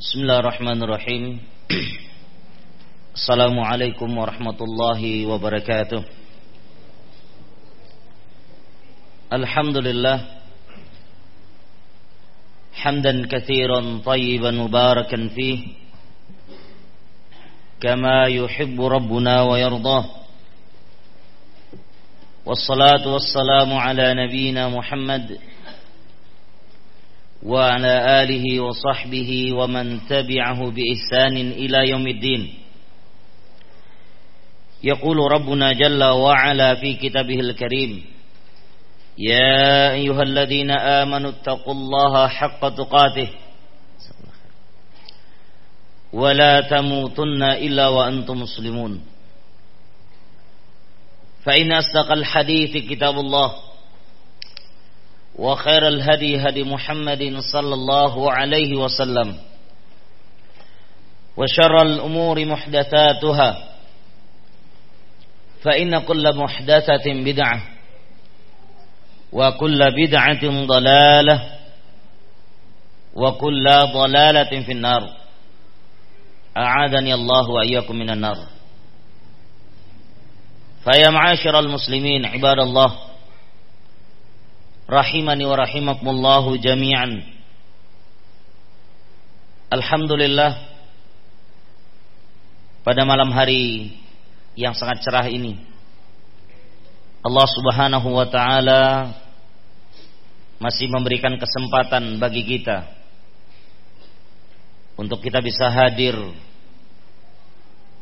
بسم الله الرحمن الرحيم السلام عليكم ورحمة الله وبركاته الحمد لله حمدا كثيرا طيبا مباركا فيه كما يحب ربنا ويرضاه والصلاة وعلى آله وصحبه ومن تبعه بإحسان إلى يوم الدين. يقول ربنا جل وعلا في كتابه الكريم يا أيها الذين آمنوا اتقوا الله حق تقاته ولا تموتن إلا وأنتم مسلمون. فإن أصدق الحديث كتاب الله. وخير الهدي هدي محمد صلى الله عليه وسلم. وشر الأمور محدثاتها. فإن كل محدثة بدعة. وكل بدعة ضلالة. وكل ضلالة في النار. أعاذني الله وإياكم من النار. فيا معاشر المسلمين عباد الله rahimani wa rahimakumullahu jami'an. Alhamdulillah pada malam hari yang sangat cerah ini Allah Subhanahu wa taala masih memberikan kesempatan bagi kita untuk kita bisa hadir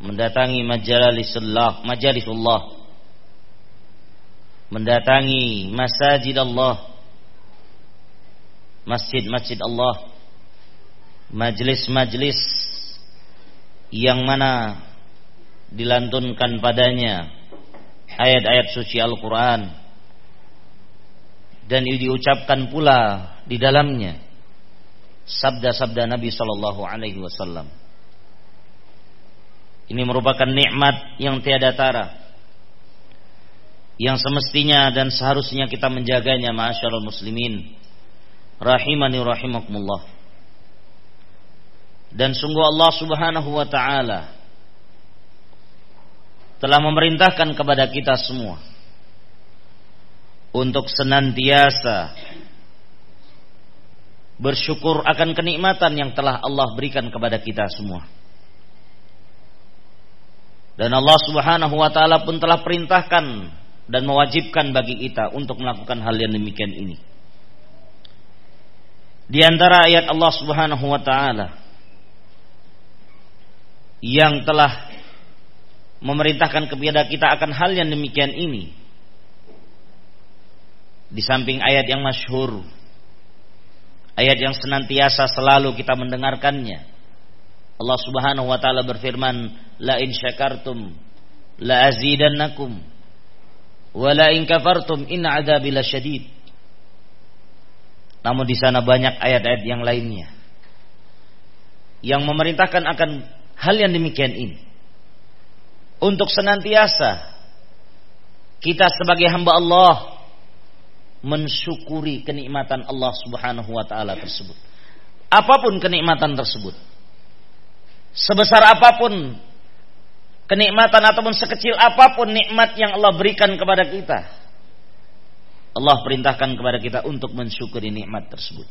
mendatangi majalisullah majalisullah mendatangi masjid Allah. Masjid-masjid Allah. Majlis-majlis yang mana dilantunkan padanya ayat-ayat suci Al-Quran. Dan diucapkan pula di dalamnya sabda-sabda Nabi Shallallahu Alaihi Wasallam. Ini merupakan nikmat yang tiada tara yang semestinya dan seharusnya kita menjaganya ma'asyarul muslimin rahimani rahimakumullah dan sungguh Allah Subhanahu wa taala telah memerintahkan kepada kita semua untuk senantiasa bersyukur akan kenikmatan yang telah Allah berikan kepada kita semua. Dan Allah Subhanahu wa taala pun telah perintahkan dan mewajibkan bagi kita untuk melakukan hal yang demikian ini. Di antara ayat Allah Subhanahu wa taala yang telah memerintahkan kepada kita akan hal yang demikian ini di samping ayat yang masyhur ayat yang senantiasa selalu kita mendengarkannya Allah Subhanahu wa taala berfirman la in syakartum la azidannakum Wala in kafartum in adzabi lasyadid. Namun di sana banyak ayat-ayat yang lainnya yang memerintahkan akan hal yang demikian ini. Untuk senantiasa kita sebagai hamba Allah mensyukuri kenikmatan Allah Subhanahu wa taala tersebut. Apa pun kenikmatan tersebut. Sebesar apa pun kenikmatan ataupun sekecil apa pun nikmat yang Allah berikan kepada kita. Allah perintahkan kepada kita untuk mensyukuri nikmat tersebut.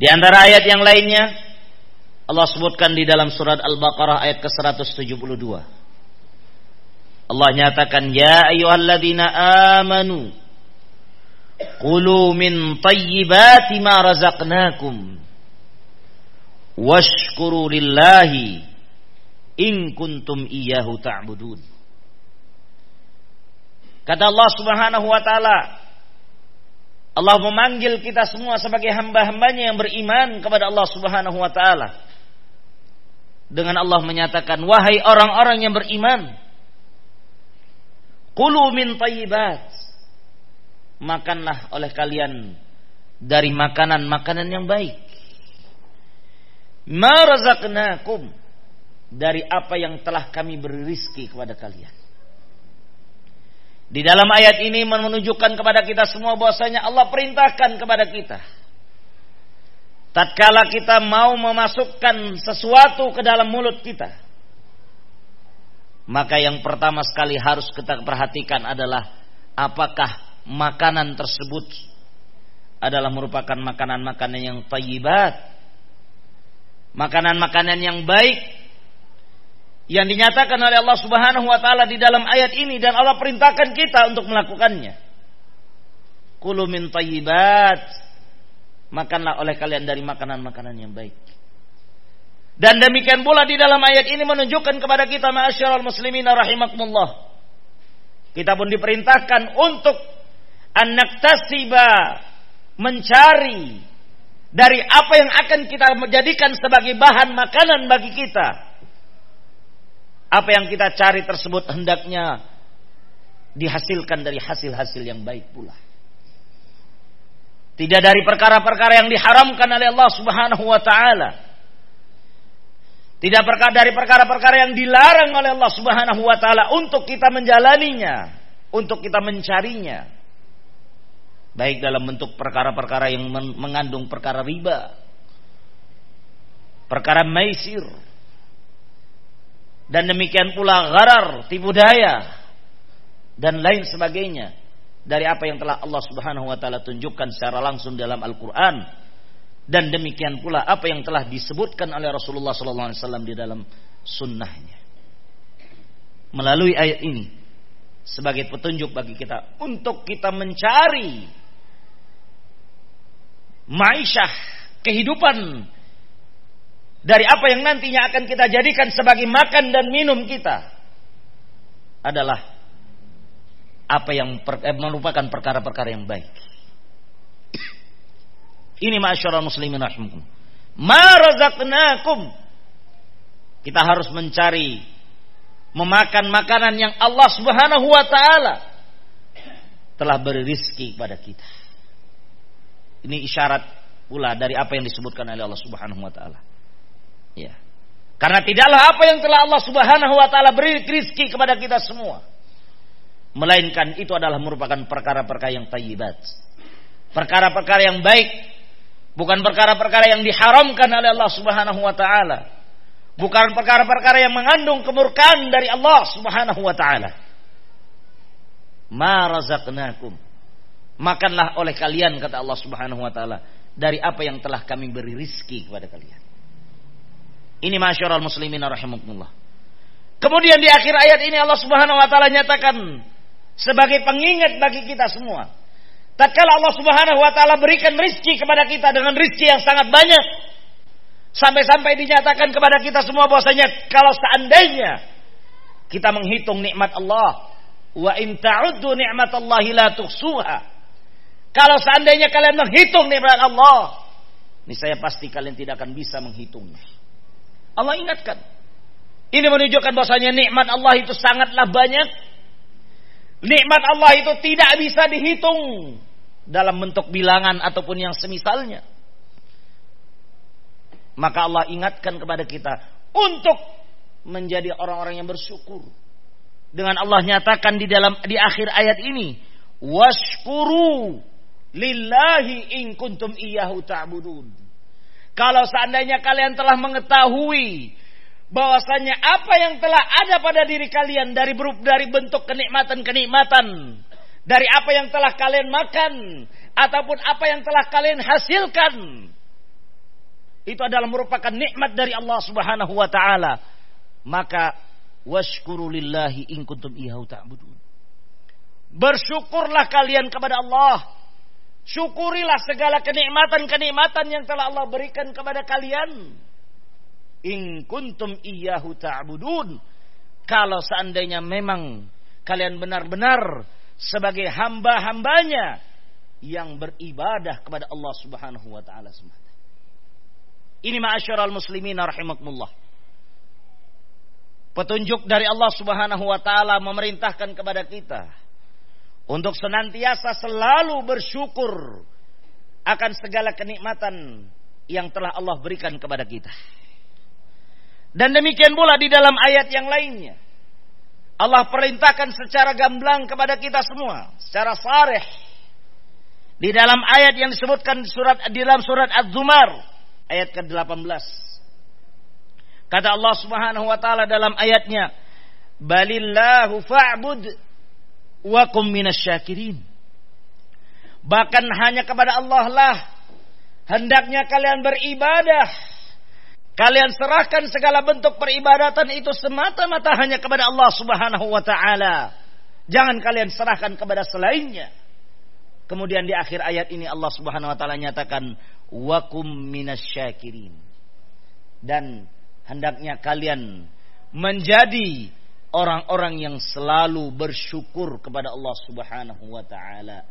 Di antara ayat yang lainnya Allah sebutkan di dalam surat Al-Baqarah ayat ke-172. Allah nyatakan ya ayyuhalladzina amanu qulu min tayyibati ma razaqnakum washkuru lillahi in kuntum iyyahu ta'budun. Kata Allah Subhanahu wa taala, Allah memanggil kita semua sebagai hamba-hambanya yang beriman kepada Allah Subhanahu wa taala. Dengan Allah menyatakan, "Wahai orang-orang yang beriman, kulu min thayyibat." Makanlah oleh kalian dari makanan-makanan yang baik. Ma razaqnakum dari apa yang telah kami beri rizki kepada kalian. Di dalam ayat ini menunjukkan kepada kita semua bahwasanya Allah perintahkan kepada kita tatkala kita mau memasukkan sesuatu ke dalam mulut kita, maka yang pertama sekali harus kita perhatikan adalah apakah makanan tersebut adalah merupakan makanan-makanan yang tayyibat, makanan-makanan yang baik yang dinyatakan oleh Allah Subhanahu wa taala di dalam ayat ini dan Allah perintahkan kita untuk melakukannya. Kulu min tayyibat. Makanlah oleh kalian dari makanan-makanan yang baik. Dan demikian pula di dalam ayat ini menunjukkan kepada kita ma'asyiral muslimin rahimakumullah. Kita pun diperintahkan untuk anak tasiba mencari dari apa yang akan kita menjadikan sebagai bahan makanan bagi kita. Apa yang kita cari tersebut hendaknya dihasilkan dari hasil-hasil yang baik pula. Tidak dari perkara-perkara yang diharamkan oleh Allah Subhanahu wa taala tidak dari perkara-perkara yang dilarang oleh Allah Subhanahu wa taala untuk kita menjalaninya, untuk kita mencarinya. Baik dalam bentuk perkara-perkara yang mengandung perkara riba, perkara maisir, dan demikian pula gharar, tipu daya, dan lain sebagainya dari apa yang telah Allah Subhanahu wa taala tunjukkan secara langsung dalam Al-Qur'an dan demikian pula apa yang telah disebutkan oleh Rasulullah SAW di dalam sunnahnya. Melalui ayat ini sebagai petunjuk bagi kita untuk kita mencari maishah kehidupan dari apa yang nantinya akan kita jadikan sebagai makan dan minum kita adalah apa yang per, eh, merupakan perkara-perkara yang baik. Ini masyarakat muslimin rahimakum. Ma razaqnakum. Kita harus mencari memakan makanan yang Allah Subhanahu wa taala telah beri rizki kepada kita. Ini isyarat pula dari apa yang disebutkan oleh Allah Subhanahu wa taala. Ya. Karena tidaklah apa yang telah Allah Subhanahu wa taala beri rizki kepada kita semua. Melainkan itu adalah merupakan perkara-perkara yang tayyibat. Perkara-perkara yang baik Bukan perkara-perkara yang diharamkan oleh Allah Subhanahu wa taala. Bukan perkara-perkara yang mengandung kemurkaan dari Allah Subhanahu wa taala. Ma razaqnakum. Makanlah oleh kalian kata Allah Subhanahu wa taala dari apa yang telah kami beri rizki kepada kalian. Ini masyarakat muslimin rahimakumullah. Kemudian di akhir ayat ini Allah Subhanahu wa taala nyatakan sebagai pengingat bagi kita semua Tatkala Allah Subhanahu wa taala berikan rizki kepada kita dengan rizki yang sangat banyak sampai-sampai dinyatakan kepada kita semua bahwasanya kalau seandainya kita menghitung nikmat Allah wa in ta'uddu ni'matallahi la tuhsuha kalau seandainya kalian menghitung nikmat Allah ini saya pasti kalian tidak akan bisa menghitungnya Allah ingatkan ini menunjukkan bahwasanya nikmat Allah itu sangatlah banyak nikmat Allah itu tidak bisa dihitung dalam bentuk bilangan ataupun yang semisalnya. Maka Allah ingatkan kepada kita untuk menjadi orang-orang yang bersyukur. Dengan Allah nyatakan di dalam di akhir ayat ini, washkuru lillahi in kuntum iyyahu ta'budun. Kalau seandainya kalian telah mengetahui bahwasanya apa yang telah ada pada diri kalian dari dari bentuk kenikmatan-kenikmatan dari apa yang telah kalian makan ataupun apa yang telah kalian hasilkan itu adalah merupakan nikmat dari Allah Subhanahu wa taala. Maka washkuru lillahi in kuntum bersyukurlah kalian kepada Allah syukurilah segala kenikmatan-kenikmatan yang telah Allah berikan kepada kalian in kuntum iyyahu ta'budun kalau seandainya memang kalian benar-benar sebagai hamba-hambanya yang beribadah kepada Allah Subhanahu wa taala semata. Ini ma'asyiral muslimin rahimakumullah. Petunjuk dari Allah Subhanahu wa taala memerintahkan kepada kita untuk senantiasa selalu bersyukur akan segala kenikmatan yang telah Allah berikan kepada kita. Dan demikian pula di dalam ayat yang lainnya. Allah perintahkan secara gamblang kepada kita semua, secara sarih. Di dalam ayat yang disebutkan surat di dalam surat Az-Zumar ayat ke-18. Kata Allah Subhanahu wa taala dalam ayatnya, "Balillahu fa'bud wa kum minasyakirin." Bahkan hanya kepada Allah lah hendaknya kalian beribadah. Kalian serahkan segala bentuk peribadatan itu semata-mata hanya kepada Allah Subhanahu wa taala. Jangan kalian serahkan kepada selainnya. Kemudian di akhir ayat ini Allah Subhanahu wa taala nyatakan wakum minasyakirin. Dan hendaknya kalian menjadi orang-orang yang selalu bersyukur kepada Allah Subhanahu wa taala.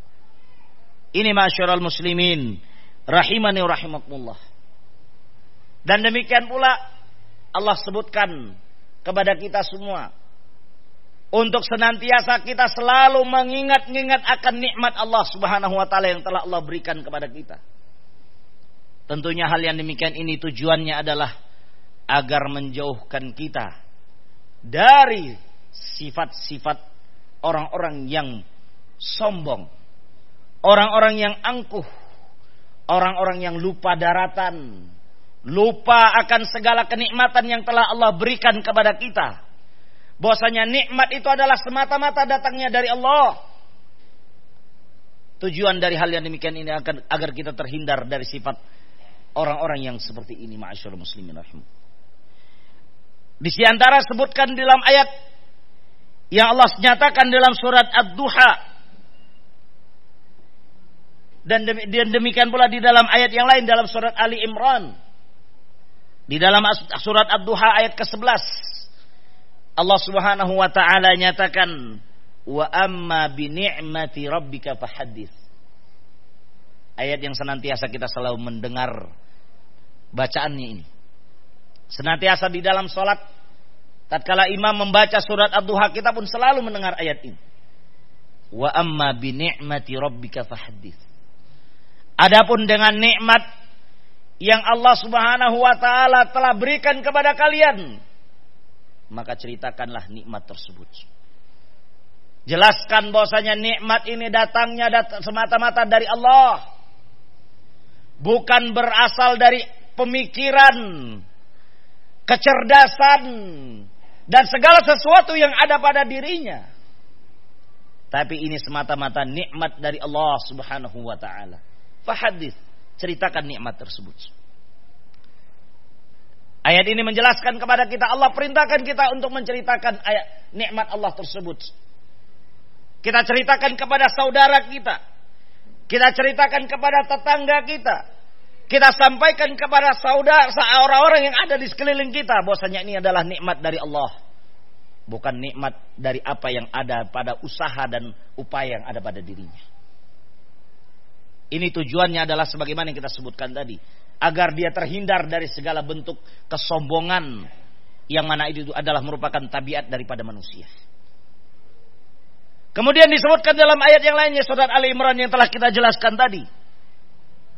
Ini masyarakat muslimin rahimani rahimakumullah. Dan demikian pula Allah sebutkan kepada kita semua untuk senantiasa kita selalu mengingat-ingat akan nikmat Allah Subhanahu wa taala yang telah Allah berikan kepada kita. Tentunya hal yang demikian ini tujuannya adalah agar menjauhkan kita dari sifat-sifat orang-orang yang sombong orang-orang yang angkuh, orang-orang yang lupa daratan, lupa akan segala kenikmatan yang telah Allah berikan kepada kita. Bahwasanya nikmat itu adalah semata-mata datangnya dari Allah. Tujuan dari hal yang demikian ini akan agar kita terhindar dari sifat orang-orang yang seperti ini, ma'asyarul muslimin rahim. Di antara sebutkan dalam ayat yang Allah nyatakan dalam surat Ad-Duha dan demikian pula di dalam ayat yang lain dalam surat Ali Imran. Di dalam surat Ad-Duha ayat ke-11. Allah Subhanahu wa taala nyatakan wa amma bi ni'mati rabbika fahaddits. Ayat yang senantiasa kita selalu mendengar bacaannya ini. Senantiasa di dalam salat tatkala imam membaca surat Ad-Duha kita pun selalu mendengar ayat ini. Wa amma bi ni'mati rabbika fahaddits. Adapun dengan nikmat yang Allah Subhanahu wa taala telah berikan kepada kalian, maka ceritakanlah nikmat tersebut. Jelaskan bahwasanya nikmat ini datangnya dat semata-mata dari Allah. Bukan berasal dari pemikiran, kecerdasan, dan segala sesuatu yang ada pada dirinya. Tapi ini semata-mata nikmat dari Allah Subhanahu wa taala. Fahadis. Ceritakan nikmat tersebut. Ayat ini menjelaskan kepada kita Allah perintahkan kita untuk menceritakan ayat nikmat Allah tersebut. Kita ceritakan kepada saudara kita. Kita ceritakan kepada tetangga kita. Kita sampaikan kepada saudara orang-orang yang ada di sekeliling kita bahwasanya ini adalah nikmat dari Allah. Bukan nikmat dari apa yang ada pada usaha dan upaya yang ada pada dirinya. Ini tujuannya adalah sebagaimana yang kita sebutkan tadi. Agar dia terhindar dari segala bentuk kesombongan. Yang mana itu adalah merupakan tabiat daripada manusia. Kemudian disebutkan dalam ayat yang lainnya surat Ali Imran yang telah kita jelaskan tadi.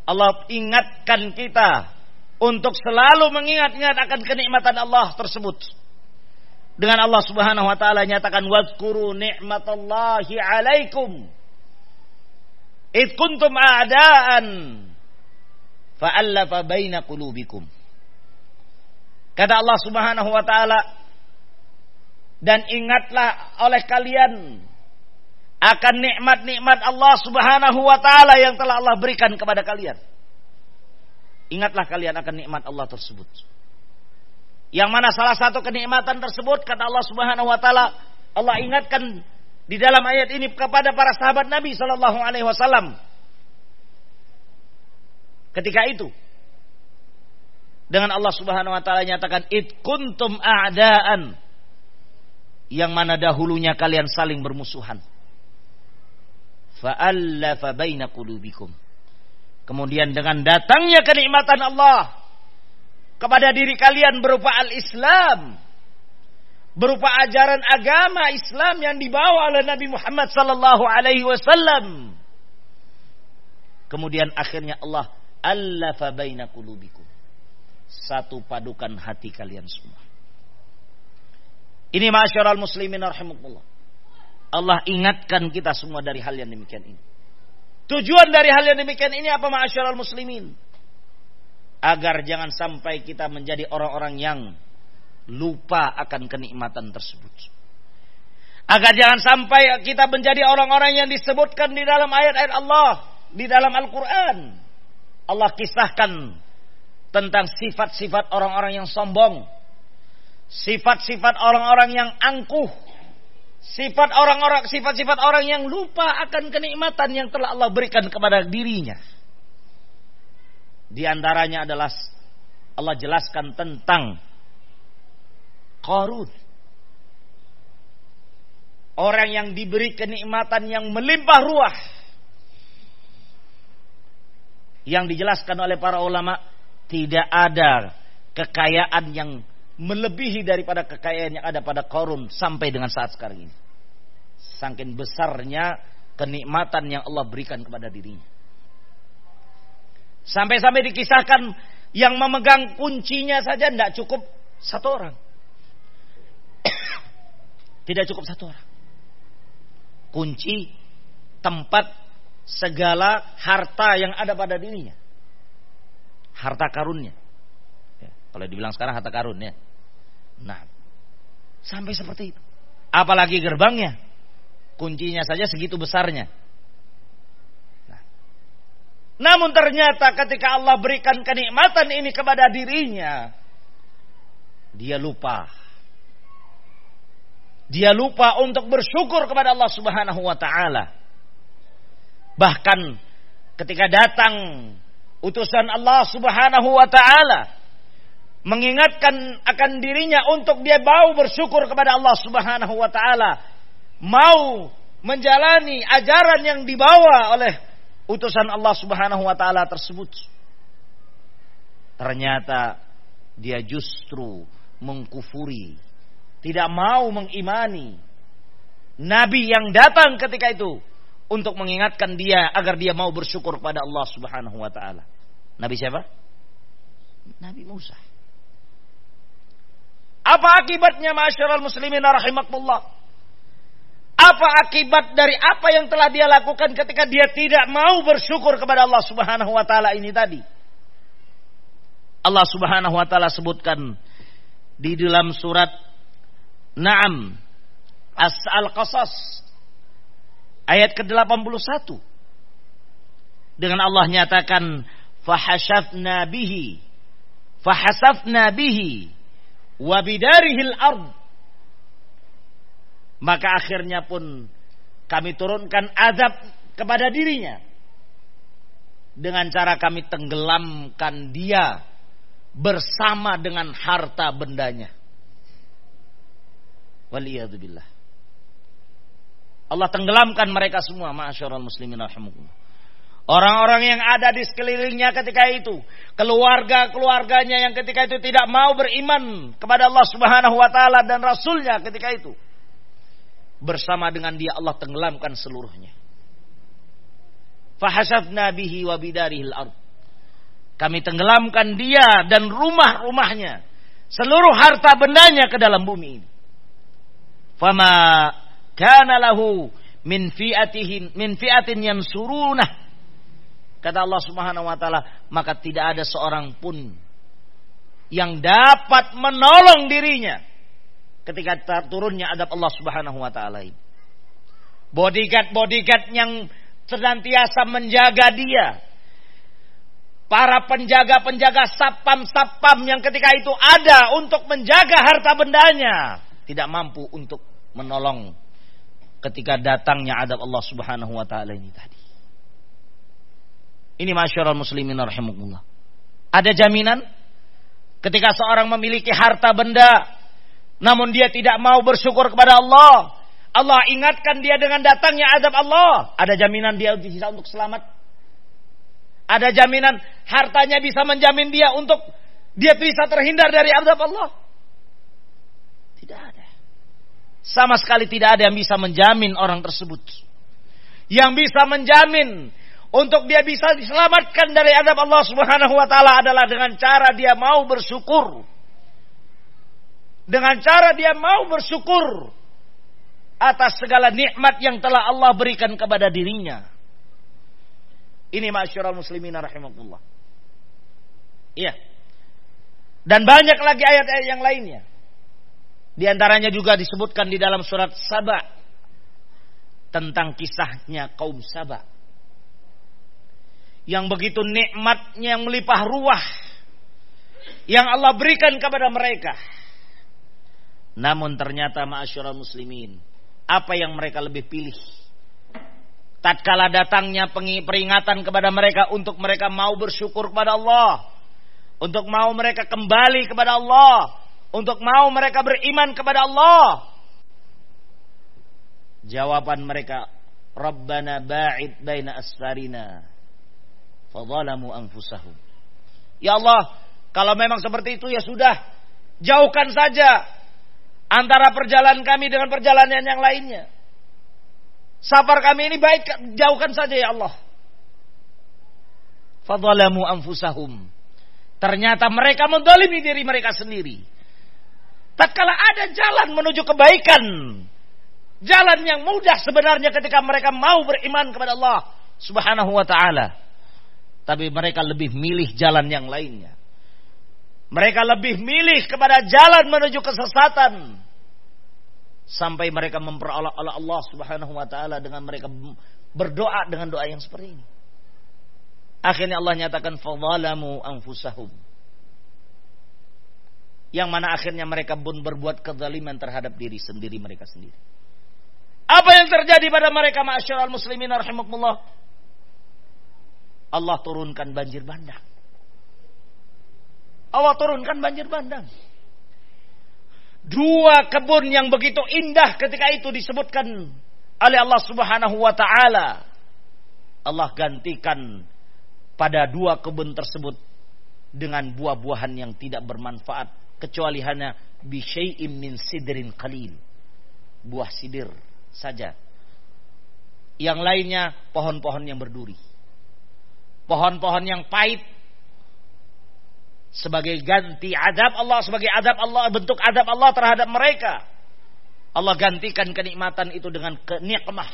Allah ingatkan kita untuk selalu mengingat-ingat akan kenikmatan Allah tersebut. Dengan Allah Subhanahu wa taala nyatakan wazkuru ni'matallahi alaikum Id kuntum a'daan fa'allafa baina qulubikum. Kata Allah Subhanahu wa taala dan ingatlah oleh kalian akan nikmat-nikmat Allah Subhanahu wa taala yang telah Allah berikan kepada kalian. Ingatlah kalian akan nikmat Allah tersebut. Yang mana salah satu kenikmatan tersebut kata Allah Subhanahu wa taala Allah ingatkan di dalam ayat ini kepada para sahabat Nabi Shallallahu Alaihi Wasallam. Ketika itu, dengan Allah Subhanahu Wa Taala nyatakan, it kuntum a'daan, yang mana dahulunya kalian saling bermusuhan. Fa'allafa baina qulubikum. Kemudian dengan datangnya kenikmatan Allah kepada diri kalian berupa al-Islam, berupa ajaran agama Islam yang dibawa oleh Nabi Muhammad sallallahu alaihi wasallam. Kemudian akhirnya Allah allafa baina qulubikum. Satu padukan hati kalian semua. Ini masyarakat muslimin rahimakumullah. Allah ingatkan kita semua dari hal yang demikian ini. Tujuan dari hal yang demikian ini apa masyarakat muslimin? agar jangan sampai kita menjadi orang-orang yang lupa akan kenikmatan tersebut. Agar jangan sampai kita menjadi orang-orang yang disebutkan di dalam ayat-ayat Allah, di dalam Al-Quran. Allah kisahkan tentang sifat-sifat orang-orang yang sombong. Sifat-sifat orang-orang yang angkuh. Sifat orang-orang, sifat-sifat orang yang lupa akan kenikmatan yang telah Allah berikan kepada dirinya. Di antaranya adalah Allah jelaskan tentang Qarun. Orang yang diberi kenikmatan yang melimpah ruah. Yang dijelaskan oleh para ulama tidak ada kekayaan yang melebihi daripada kekayaan yang ada pada Qarun sampai dengan saat sekarang ini. Saking besarnya kenikmatan yang Allah berikan kepada dirinya. Sampai-sampai dikisahkan yang memegang kuncinya saja tidak cukup satu orang. Tidak cukup satu orang. Kunci tempat segala harta yang ada pada dirinya. Harta karunnya. Kalau dibilang sekarang harta karun ya. Nah, sampai seperti itu. Apalagi gerbangnya. Kuncinya saja segitu besarnya. Namun ternyata ketika Allah berikan kenikmatan ini kepada dirinya, dia lupa. Dia lupa untuk bersyukur kepada Allah Subhanahu wa taala. Bahkan ketika datang utusan Allah Subhanahu wa taala mengingatkan akan dirinya untuk dia mau bersyukur kepada Allah Subhanahu wa taala, mau menjalani ajaran yang dibawa oleh utusan Allah Subhanahu wa taala tersebut. Ternyata dia justru mengkufuri, tidak mau mengimani nabi yang datang ketika itu untuk mengingatkan dia agar dia mau bersyukur kepada Allah Subhanahu wa taala. Nabi siapa? Nabi Musa. Apa akibatnya masyarakat muslimin rahimakumullah? Apa akibat dari apa yang telah dia lakukan ketika dia tidak mau bersyukur kepada Allah Subhanahu wa taala ini tadi? Allah Subhanahu wa taala sebutkan di dalam surat Naam As-Al-Qasas ayat ke-81 dengan Allah nyatakan fahasafna bihi fahasafna bihi wa ard maka akhirnya pun kami turunkan azab kepada dirinya. Dengan cara kami tenggelamkan dia bersama dengan harta bendanya. Waliyadzubillah. Allah tenggelamkan mereka semua, masyarakat muslimin rahimakumullah. Orang-orang yang ada di sekelilingnya ketika itu, keluarga-keluarganya yang ketika itu tidak mau beriman kepada Allah Subhanahu wa taala dan rasulnya ketika itu bersama dengan dia Allah tenggelamkan seluruhnya. Fahasabna bihi wa bidarihil. Kami tenggelamkan dia dan rumah-rumahnya. Seluruh harta bendanya ke dalam bumi ini. Fama kana lahu min fi'atihin min fi'atin yansurunah. Kata Allah Subhanahu wa taala, maka tidak ada seorang pun yang dapat menolong dirinya ketika turunnya adab Allah Subhanahu wa taala. Bodyguard-bodyguard yang senantiasa menjaga dia. Para penjaga-penjaga sapam-sapam yang ketika itu ada untuk menjaga harta bendanya. Tidak mampu untuk menolong ketika datangnya adab Allah subhanahu wa ta'ala ini tadi. Ini masyarakat muslimin rahimahullah. Ada jaminan ketika seorang memiliki harta benda namun dia tidak mau bersyukur kepada Allah. Allah ingatkan dia dengan datangnya azab Allah. Ada jaminan dia bisa untuk selamat. Ada jaminan hartanya bisa menjamin dia untuk dia bisa terhindar dari azab Allah. Tidak ada. Sama sekali tidak ada yang bisa menjamin orang tersebut. Yang bisa menjamin untuk dia bisa diselamatkan dari azab Allah Subhanahu wa taala adalah dengan cara dia mau bersyukur dengan cara dia mau bersyukur atas segala nikmat yang telah Allah berikan kepada dirinya. Ini masyarakat muslimin rahimahullah. Iya. Dan banyak lagi ayat-ayat yang lainnya. Di antaranya juga disebutkan di dalam surat Saba tentang kisahnya kaum Saba. Yang begitu nikmatnya yang melimpah ruah yang Allah berikan kepada mereka. Namun ternyata ma'asyiral muslimin, apa yang mereka lebih pilih? Tatkala datangnya peringatan kepada mereka untuk mereka mau bersyukur kepada Allah, untuk mau mereka kembali kepada Allah, untuk mau mereka beriman kepada Allah. Jawaban mereka, Rabbana ba'id baina asfarina. Fadhalamu anfusahum. Ya Allah, kalau memang seperti itu ya sudah. Jauhkan saja antara perjalanan kami dengan perjalanan yang lainnya. Safar kami ini baik, jauhkan saja ya Allah. Fadhalamu anfusahum. Ternyata mereka mendolimi diri mereka sendiri. Tatkala ada jalan menuju kebaikan, jalan yang mudah sebenarnya ketika mereka mau beriman kepada Allah Subhanahu wa taala. Tapi mereka lebih milih jalan yang lainnya. Mereka lebih milih kepada jalan menuju kesesatan. Sampai mereka memperoleh Allah Subhanahu wa taala dengan mereka berdoa dengan doa yang seperti ini. Akhirnya Allah nyatakan fadzalamu anfusahum yang mana akhirnya mereka pun berbuat kezaliman terhadap diri sendiri mereka sendiri. Apa yang terjadi pada mereka ma'asyiral muslimin rahimakumullah? Allah turunkan banjir bandang. Allah turunkan banjir bandang. Dua kebun yang begitu indah ketika itu disebutkan oleh Allah Subhanahu wa taala. Allah gantikan pada dua kebun tersebut dengan buah-buahan yang tidak bermanfaat kecuali hanya bisyai'im min sidrin qalil. Buah sidir saja. Yang lainnya pohon-pohon yang berduri. Pohon-pohon yang pahit sebagai ganti adab Allah sebagai adab Allah bentuk adab Allah terhadap mereka. Allah gantikan kenikmatan itu dengan kenikmah.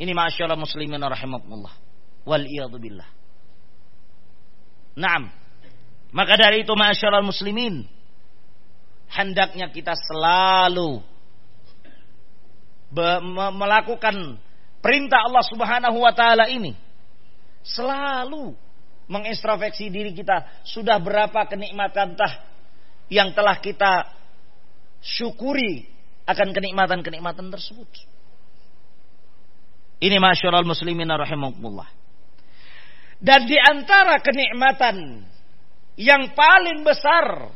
Ini masyaallah muslimin rahimakumullah. Wal billah. Naam. Maka dari itu masyarakat muslimin hendaknya kita selalu melakukan perintah Allah Subhanahu wa taala ini. Selalu mengintrospeksi diri kita, sudah berapa kenikmatan tah yang telah kita syukuri akan kenikmatan-kenikmatan tersebut. Ini masyarakat muslimin rahimakumullah. Dan di antara kenikmatan yang paling besar.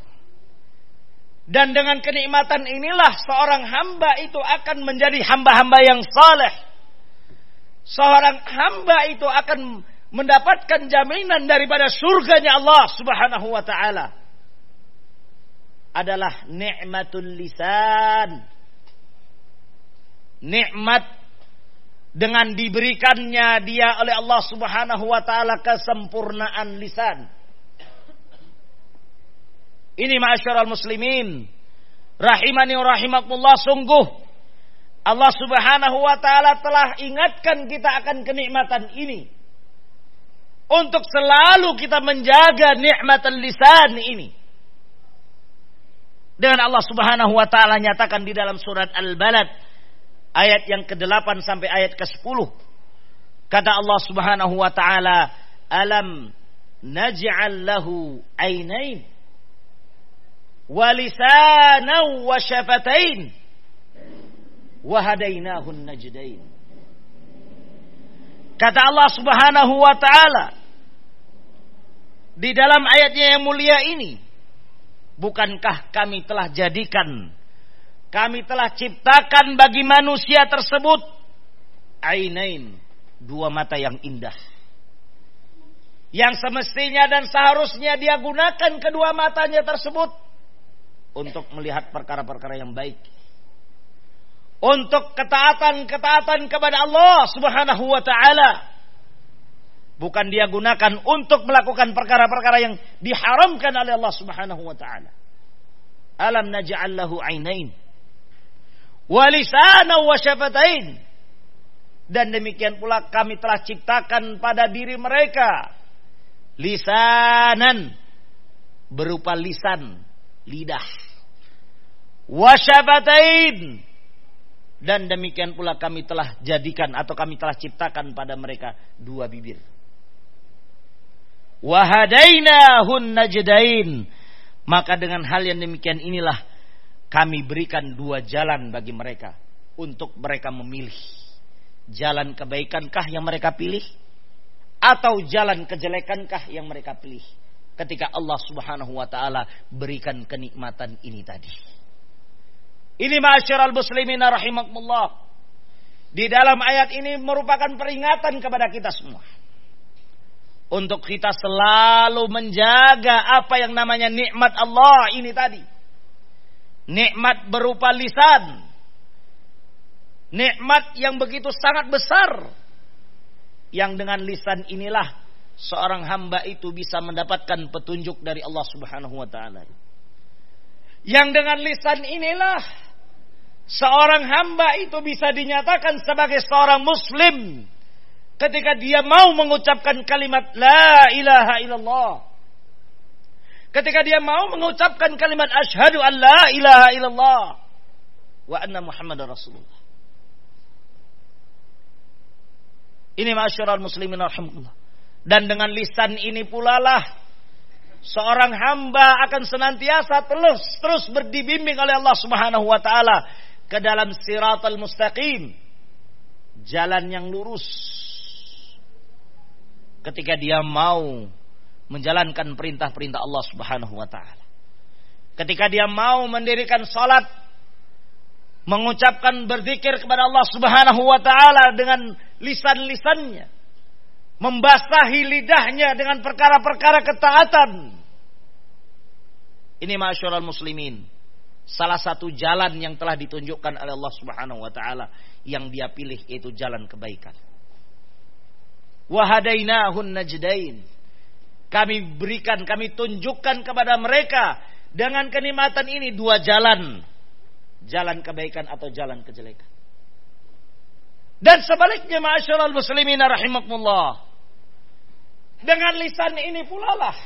Dan dengan kenikmatan inilah seorang hamba itu akan menjadi hamba-hamba yang saleh. Seorang hamba itu akan mendapatkan jaminan daripada surganya Allah Subhanahu wa taala. Adalah nikmatul lisan. Nikmat dengan diberikannya dia oleh Allah Subhanahu wa taala kesempurnaan lisan ini ma'asyiral muslimin. Rahimani rahimakumullah sungguh Allah Subhanahu wa taala telah ingatkan kita akan kenikmatan ini untuk selalu kita menjaga nikmatan lisan ini. Dengan Allah Subhanahu wa taala nyatakan di dalam surat Al-Balad ayat yang ke-8 sampai ayat ke-10. Kata Allah Subhanahu wa taala, "Alam naj'al lahu ainain wa lisanan wa syafatain." wahadainahun najdain. Kata Allah Subhanahu wa taala di dalam ayatnya yang mulia ini, bukankah kami telah jadikan kami telah ciptakan bagi manusia tersebut ainain, dua mata yang indah. Yang semestinya dan seharusnya dia gunakan kedua matanya tersebut untuk melihat perkara-perkara yang baik untuk ketaatan-ketaatan kepada Allah Subhanahu wa taala. Bukan dia gunakan untuk melakukan perkara-perkara yang diharamkan oleh Allah Subhanahu wa taala. Alam naj'al lahu ainain wa lisana wa syafatain. Dan demikian pula kami telah ciptakan pada diri mereka lisanan berupa lisan, lidah. Wasyabatain dan demikian pula kami telah jadikan atau kami telah ciptakan pada mereka dua bibir. Wahadainahun najdain. Maka dengan hal yang demikian inilah kami berikan dua jalan bagi mereka untuk mereka memilih. Jalan kebaikankah yang mereka pilih atau jalan kejelekankah yang mereka pilih ketika Allah Subhanahu wa taala berikan kenikmatan ini tadi. Ini ma'asyiral muslimin rahimakumullah. Di dalam ayat ini merupakan peringatan kepada kita semua. Untuk kita selalu menjaga apa yang namanya nikmat Allah ini tadi. Nikmat berupa lisan. Nikmat yang begitu sangat besar. Yang dengan lisan inilah seorang hamba itu bisa mendapatkan petunjuk dari Allah Subhanahu wa taala. Yang dengan lisan inilah seorang hamba itu bisa dinyatakan sebagai seorang muslim ketika dia mau mengucapkan kalimat la ilaha illallah. Ketika dia mau mengucapkan kalimat asyhadu an la ilaha illallah wa anna muhammadar rasulullah. Ini masyarakat muslimin alhamdulillah. Dan dengan lisan ini pula lah seorang hamba akan senantiasa terus terus berdibimbing oleh Allah Subhanahu wa taala ke dalam siratal mustaqim jalan yang lurus. Ketika dia mau menjalankan perintah-perintah Allah Subhanahu wa taala. Ketika dia mau mendirikan salat mengucapkan berzikir kepada Allah Subhanahu wa taala dengan lisan-lisannya membasahi lidahnya dengan perkara-perkara ketaatan. Ini masyarakat muslimin. Salah satu jalan yang telah ditunjukkan oleh Allah Subhanahu wa taala yang dia pilih yaitu jalan kebaikan. Wahadainahun najdain. Kami berikan, kami tunjukkan kepada mereka dengan kenikmatan ini dua jalan. Jalan kebaikan atau jalan kejelekan. Dan sebaliknya ma'asyiral muslimin rahimakumullah. Dengan lisan ini pula lah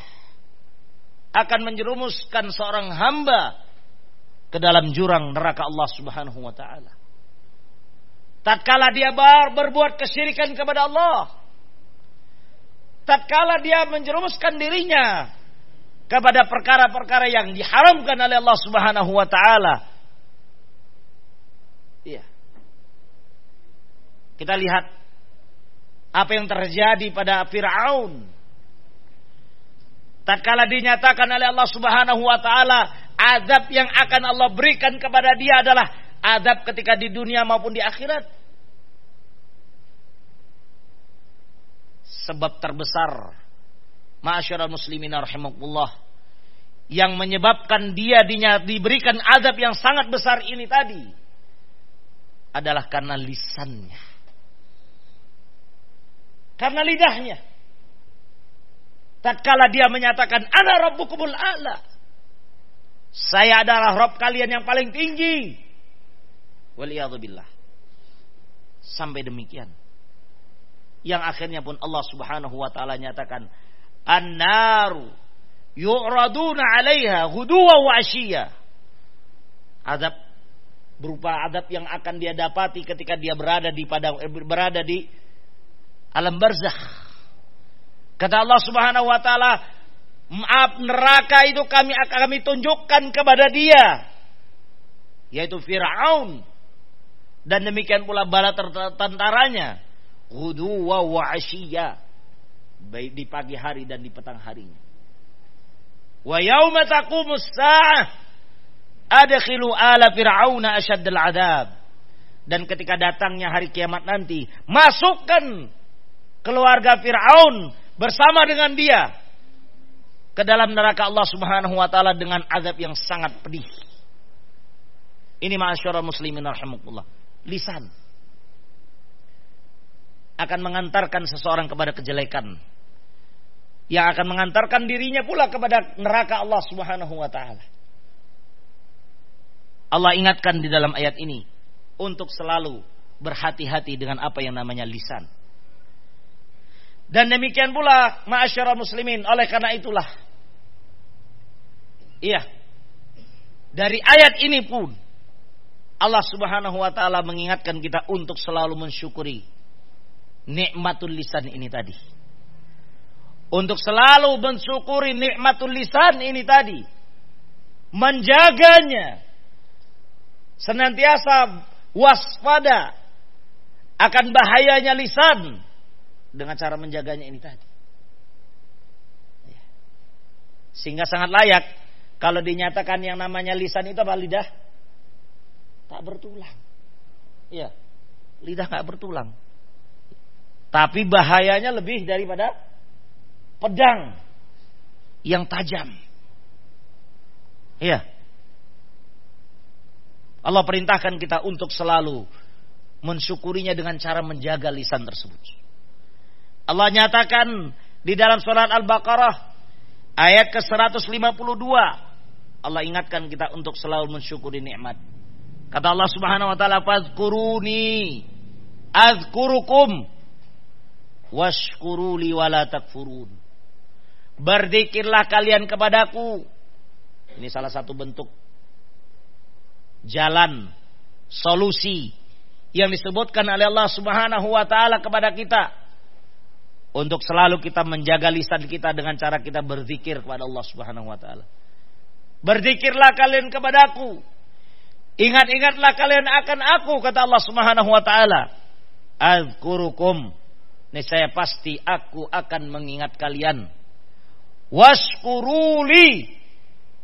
akan menjerumuskan seorang hamba ke dalam jurang neraka Allah Subhanahu wa taala. Tatkala dia berbuat kesyirikan kepada Allah. Tatkala dia menjerumuskan dirinya kepada perkara-perkara yang diharamkan oleh Allah Subhanahu wa taala. Iya. Kita lihat apa yang terjadi pada Firaun. Tatkala dinyatakan oleh Allah Subhanahu wa taala azab yang akan Allah berikan kepada dia adalah azab ketika di dunia maupun di akhirat. Sebab terbesar Ma'asyiral muslimin rahimakumullah yang menyebabkan dia diberikan azab yang sangat besar ini tadi adalah karena lisannya. Karena lidahnya. Tatkala dia menyatakan ana rabbukumul a'la. Saya adalah Rob kalian yang paling tinggi. Waliyadzubillah. Sampai demikian. Yang akhirnya pun Allah subhanahu wa ta'ala nyatakan. An-naru yu'raduna alaiha huduwa wa asyiya. Adab berupa adab yang akan dia dapati ketika dia berada di padang berada di alam barzakh. Kata Allah Subhanahu wa taala, maaf neraka itu kami akan kami tunjukkan kepada dia yaitu Firaun. Dan demikian pula bala tentaranya ghuduwa wa ashiya baik di pagi hari dan di petang harinya. Wa yauma taqumus sa'ah adkhilu ala fir'auna asyaddal adab. Dan ketika datangnya hari kiamat nanti masukkan keluarga Fir'aun bersama dengan dia ke dalam neraka Allah Subhanahu wa taala dengan azab yang sangat pedih. Ini ma'asyara muslimin rahimakumullah. Lisan akan mengantarkan seseorang kepada kejelekan yang akan mengantarkan dirinya pula kepada neraka Allah Subhanahu wa taala. Allah ingatkan di dalam ayat ini untuk selalu berhati-hati dengan apa yang namanya lisan. Dan demikian pula ma'asyara muslimin. Oleh karena itulah. Iya. Dari ayat ini pun. Allah subhanahu wa ta'ala mengingatkan kita untuk selalu mensyukuri. Nikmatul lisan ini tadi. Untuk selalu mensyukuri nikmatul lisan ini tadi. Menjaganya. Senantiasa waspada akan bahayanya lisan dengan cara menjaganya ini tadi. Ya. Sehingga sangat layak kalau dinyatakan yang namanya lisan itu apa lidah? Tak bertulang. Ya, lidah nggak bertulang. Tapi bahayanya lebih daripada pedang yang tajam. Ya. Allah perintahkan kita untuk selalu mensyukurinya dengan cara menjaga lisan tersebut. Allah nyatakan di dalam surat Al-Baqarah ayat ke-152 Allah ingatkan kita untuk selalu mensyukuri nikmat. Kata Allah Subhanahu wa taala, "Fadhkuruni azkurukum washkuruli wala takfurun." Berzikirlah kalian kepadaku. Ini salah satu bentuk jalan solusi yang disebutkan oleh Allah Subhanahu wa taala kepada kita untuk selalu kita menjaga lisan kita dengan cara kita berzikir kepada Allah Subhanahu wa taala. Berzikirlah kalian kepadaku. Ingat-ingatlah kalian akan aku kata Allah Subhanahu wa taala. Azkurukum. saya pasti aku akan mengingat kalian. Waskuruli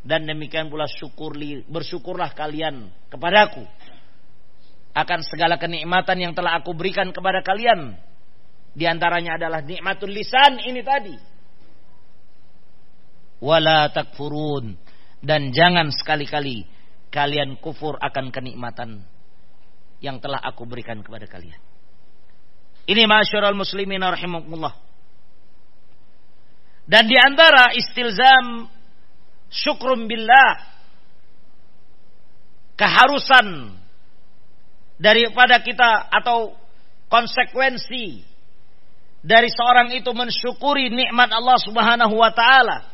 dan demikian pula syukurli bersyukurlah kalian kepadaku akan segala kenikmatan yang telah aku berikan kepada kalian di antaranya adalah nikmatul lisan ini tadi. Wala takfurun. Dan jangan sekali-kali kalian kufur akan kenikmatan yang telah aku berikan kepada kalian. Ini masyarul muslimin rahimakumullah. Dan di antara istilzam syukrum billah keharusan daripada kita atau konsekuensi dari seorang itu mensyukuri nikmat Allah Subhanahu wa taala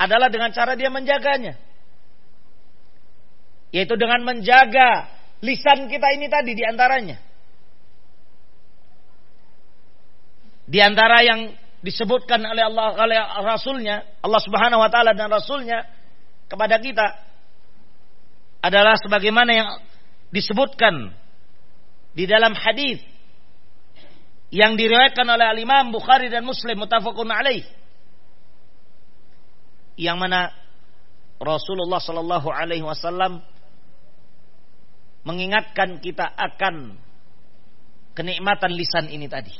adalah dengan cara dia menjaganya. Yaitu dengan menjaga lisan kita ini tadi di antaranya. Di antara yang disebutkan oleh Allah oleh Rasulnya, Allah Subhanahu wa taala dan Rasulnya kepada kita adalah sebagaimana yang disebutkan di dalam hadis yang diriwayatkan oleh Al-Imam Bukhari dan Muslim mutafaqun alaih yang mana Rasulullah sallallahu alaihi wasallam mengingatkan kita akan kenikmatan lisan ini tadi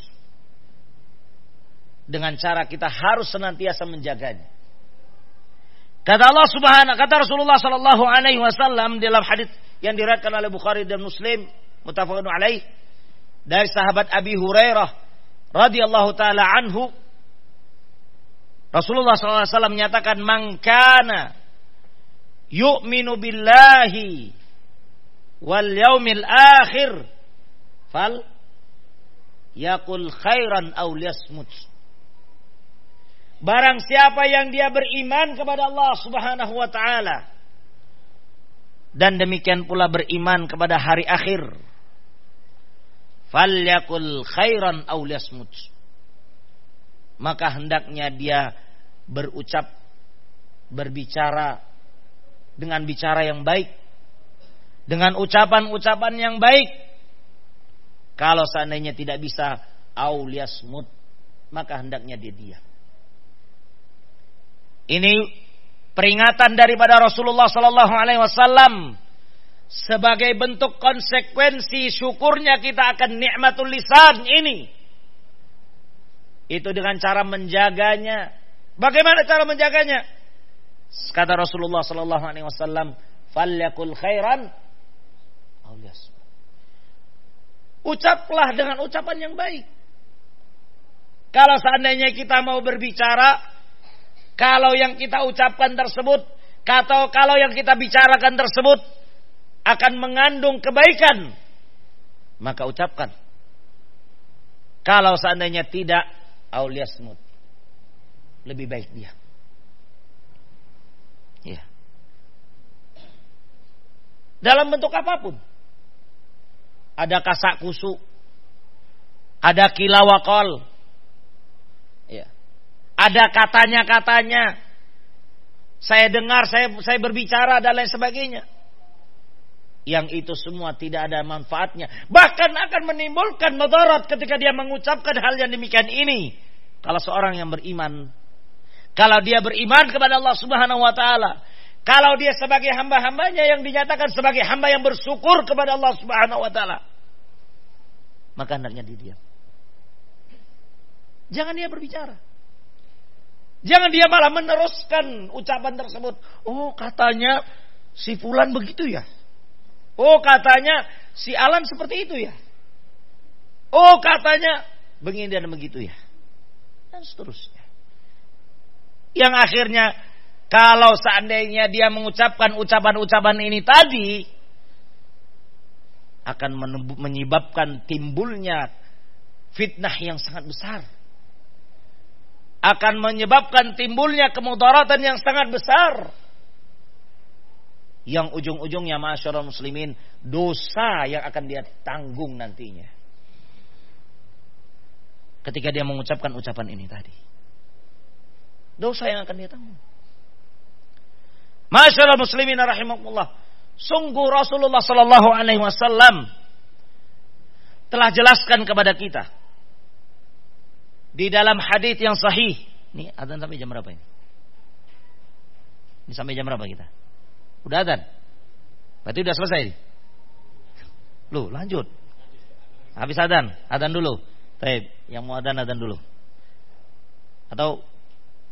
dengan cara kita harus senantiasa menjaganya. Kata Allah Subhanahu kata Rasulullah sallallahu alaihi wasallam dalam hadis yang diriwayatkan oleh Bukhari dan Muslim mutafaqun alaih. Dari sahabat Abi Hurairah radhiyallahu taala anhu Rasulullah SAW menyatakan mangkana yu'minu billahi wal yaumil akhir fal yakul khairan aw liyasmut. Barang siapa yang dia beriman kepada Allah Subhanahu wa taala dan demikian pula beriman kepada hari akhir falyakul khairan aw liasmut maka hendaknya dia berucap berbicara dengan bicara yang baik dengan ucapan-ucapan yang baik. Kalau seandainya tidak bisa aw liasmut maka hendaknya dia diam. Ini peringatan daripada Rasulullah sallallahu alaihi wasallam sebagai bentuk konsekuensi syukurnya kita akan nikmatul lisan ini. Itu dengan cara menjaganya. Bagaimana cara menjaganya? Kata Rasulullah sallallahu alaihi wasallam, "Falyakul khairan Ucaplah dengan ucapan yang baik. Kalau seandainya kita mau berbicara, kalau yang kita ucapkan tersebut, atau kalau yang kita bicarakan tersebut akan mengandung kebaikan, maka ucapkan. Kalau seandainya tidak, auliasmut. Lebih baik dia. Ya. Dalam bentuk apa pun. Ada kasak kusuk. Ada kilawakol. Ya. Ada katanya-katanya. Saya dengar, saya saya berbicara dan lain sebagainya yang itu semua tidak ada manfaatnya. Bahkan akan menimbulkan mudarat ketika dia mengucapkan hal yang demikian ini. Kalau seorang yang beriman kalau dia beriman kepada Allah Subhanahu wa taala kalau dia sebagai hamba-hambanya yang dinyatakan sebagai hamba yang bersyukur kepada Allah Subhanahu wa taala maka hendaknya dia diam jangan dia berbicara. Jangan dia malah meneruskan ucapan tersebut. Oh katanya si fulan begitu ya Oh katanya si Alan seperti itu ya. Oh katanya begini dan begitu ya. Dan seterusnya. Yang akhirnya kalau seandainya dia mengucapkan ucapan-ucapan ini tadi akan menyebabkan timbulnya fitnah yang sangat besar. Akan menyebabkan timbulnya kemudaratan yang sangat besar yang ujung-ujungnya masyarakat muslimin dosa yang akan dia tanggung nantinya. Ketika dia mengucapkan ucapan ini tadi. Dosa yang akan dia tanggung. Masyarakat muslimin rahimahullah. Sungguh Rasulullah sallallahu alaihi wasallam telah jelaskan kepada kita di dalam hadis yang sahih. Ini adzan sampai jam berapa ini? Ini sampai jam berapa kita? Udah adzan. Berarti udah selesai. Lu lanjut. Habis adzan, adzan dulu. Baik, yang mau adzan adzan dulu. Atau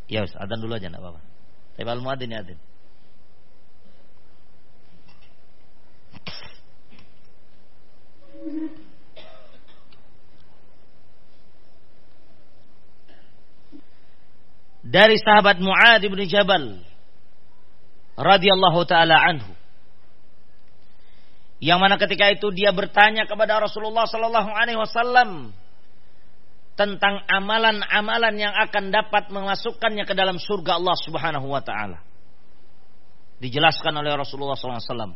ya adzan dulu aja enggak apa-apa. Tapi al muadzin ya adzan. Dari sahabat Muad bin Jabal radhiyallahu taala anhu. Yang mana ketika itu dia bertanya kepada Rasulullah sallallahu alaihi wasallam tentang amalan-amalan yang akan dapat memasukkannya ke dalam surga Allah Subhanahu wa taala. Dijelaskan oleh Rasulullah wasallam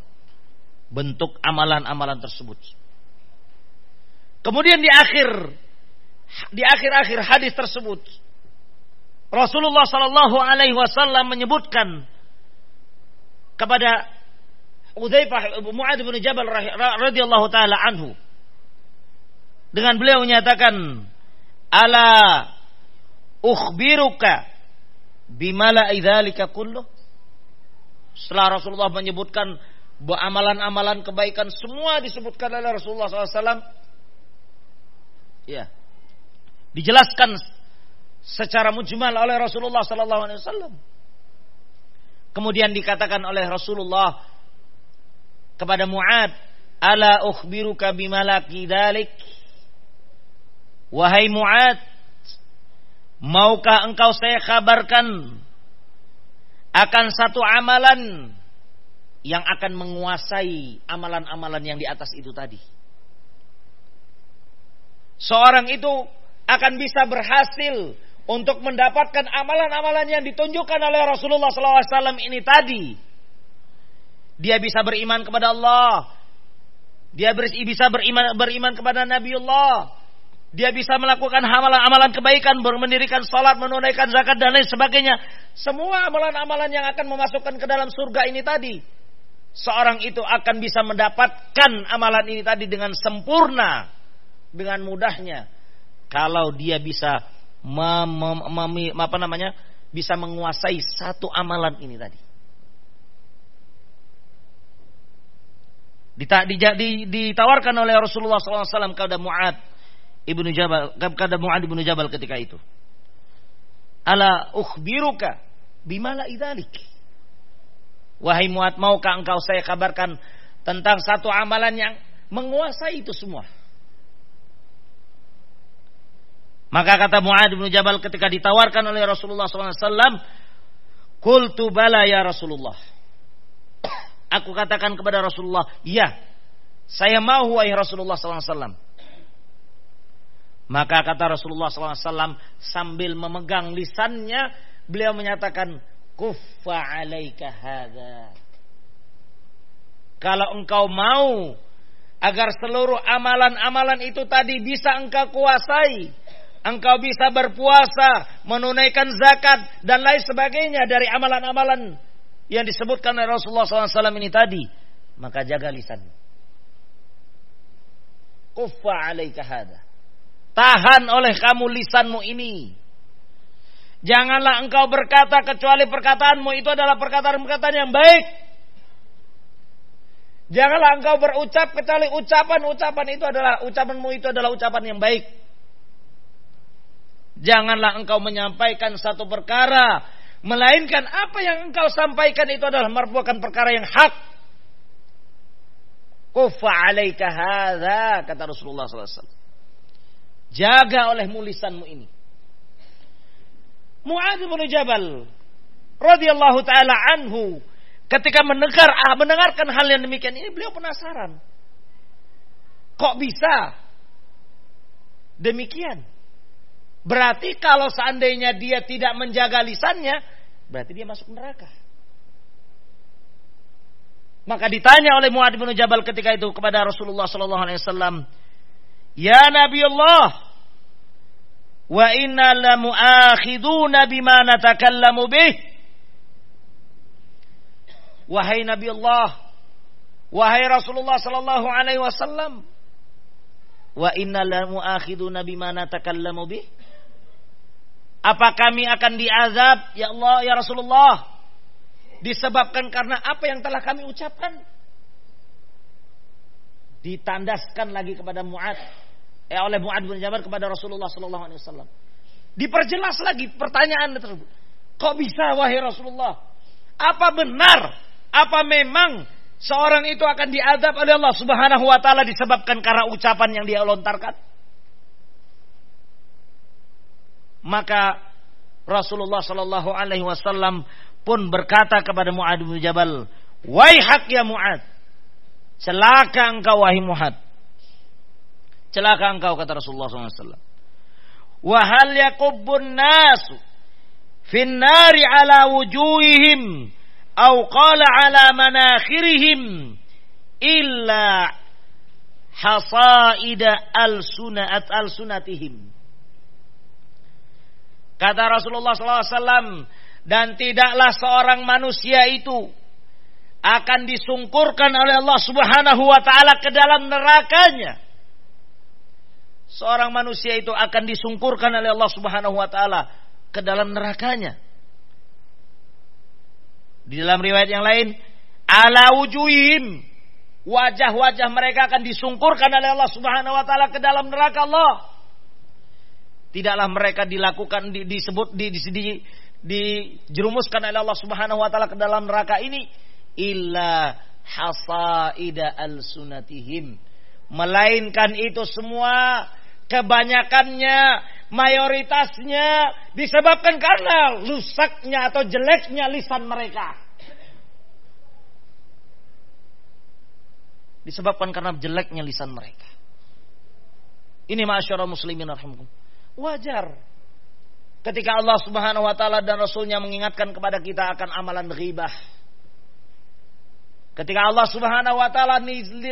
bentuk amalan-amalan tersebut. Kemudian di akhir di akhir-akhir hadis tersebut Rasulullah sallallahu alaihi wasallam menyebutkan kepada Udzaifah Mu'ad bin Jabal radhiyallahu taala anhu. Dengan beliau menyatakan ala ukhbiruka bimala idzalika kullu setelah Rasulullah menyebutkan amalan-amalan kebaikan semua disebutkan oleh Rasulullah SAW ya dijelaskan secara mujmal oleh Rasulullah sallallahu alaihi wasallam Kemudian dikatakan oleh Rasulullah kepada Mu'ad, "Ala ukhbiruka bimalaki dalik?" Wahai Mu'ad, maukah engkau saya kabarkan akan satu amalan yang akan menguasai amalan-amalan yang di atas itu tadi? Seorang itu akan bisa berhasil untuk mendapatkan amalan-amalan yang ditunjukkan oleh Rasulullah SAW ini tadi. Dia bisa beriman kepada Allah. Dia bisa beriman, beriman kepada Nabiullah. Dia bisa melakukan amalan-amalan kebaikan, mendirikan salat, menunaikan zakat dan lain sebagainya. Semua amalan-amalan yang akan memasukkan ke dalam surga ini tadi. Seorang itu akan bisa mendapatkan amalan ini tadi dengan sempurna, dengan mudahnya. Kalau dia bisa mem, mem, apa namanya bisa menguasai satu amalan ini tadi. Dita, di, di, ditawarkan oleh Rasulullah SAW kepada Muad ibnu Jabal kepada Muad ibnu Jabal ketika itu. Ala ukhbiruka bimala idalik. Wahai Muad, maukah engkau saya kabarkan tentang satu amalan yang menguasai itu semua? Maka kata Mu'ad bin Jabal ketika ditawarkan oleh Rasulullah SAW, Kultu bala ya Rasulullah. Aku katakan kepada Rasulullah, ya, saya mau wahai Rasulullah SAW. Maka kata Rasulullah SAW sambil memegang lisannya, beliau menyatakan, Kuffa alaika hadha. Kalau engkau mau agar seluruh amalan-amalan itu tadi bisa engkau kuasai, engkau bisa berpuasa, menunaikan zakat dan lain sebagainya dari amalan-amalan yang disebutkan oleh Rasulullah SAW ini tadi, maka jaga lisan. Kuffa alaika hadha. Tahan oleh kamu lisanmu ini. Janganlah engkau berkata kecuali perkataanmu itu adalah perkataan-perkataan yang baik. Janganlah engkau berucap kecuali ucapan-ucapan itu adalah ucapanmu itu adalah ucapan yang baik. Janganlah engkau menyampaikan satu perkara melainkan apa yang engkau sampaikan itu adalah merupakan perkara yang hak. Kufa alaika hadza kata Rasulullah SAW. Jaga oleh mulisanmu ini. Mu'adz bin Jabal radhiyallahu taala anhu ketika mendengar ah, mendengarkan hal yang demikian ini beliau penasaran. Kok bisa demikian? Berarti kalau seandainya dia tidak menjaga lisannya, berarti dia masuk neraka. Maka ditanya oleh Muadz bin Jabal ketika itu kepada Rasulullah sallallahu alaihi wasallam, Ya Nabi Allah, wa inna la mu'akhiduna bima natakallamu bih. Wahai Nabi Allah, wahai Rasulullah sallallahu alaihi wasallam, wa inna la mu'akhiduna bima natakallamu bih. Apa kami akan diazab ya Allah ya Rasulullah disebabkan karena apa yang telah kami ucapkan? Ditandaskan lagi kepada Mu'ad eh, oleh Mu'ad bin Jabal kepada Rasulullah sallallahu alaihi wasallam. Diperjelas lagi pertanyaan tersebut. Kok bisa wahai Rasulullah? Apa benar? Apa memang seorang itu akan diadab oleh Allah Subhanahu wa taala disebabkan karena ucapan yang dia lontarkan? Maka Rasulullah sallallahu alaihi wasallam pun berkata kepada Mu'ad bin Jabal, "Waihak ya Mu'ad, celaka engkau wahai Mu'ad." Celaka engkau kata Rasulullah SAW. Wahal yakubbun nasu fin nari ala wujuhihim au qala ala manakhirihim illa hasaida al-sunat al-sunatihim. Kata Rasulullah SAW, dan tidaklah seorang manusia itu akan disungkurkan oleh Allah Subhanahu wa taala ke dalam nerakanya seorang manusia itu akan disungkurkan oleh Allah Subhanahu wa taala ke dalam nerakanya. Di dalam riwayat yang lain, ala wujuhim wajah-wajah mereka akan disungkurkan oleh Allah Subhanahu wa taala ke dalam neraka Allah. Tidaklah mereka dilakukan di, disebut di, di, di dijerumuskan oleh Allah Subhanahu wa taala ke dalam neraka ini illa hasaida al-sunatihim melainkan itu semua kebanyakannya, mayoritasnya disebabkan karena rusaknya atau jeleknya lisan mereka. Disebabkan karena jeleknya lisan mereka. Ini masyarakat muslimin rahimahum. Wajar. Ketika Allah subhanahu wa ta'ala dan Rasulnya mengingatkan kepada kita akan amalan ghibah. Ketika Allah subhanahu wa ta'ala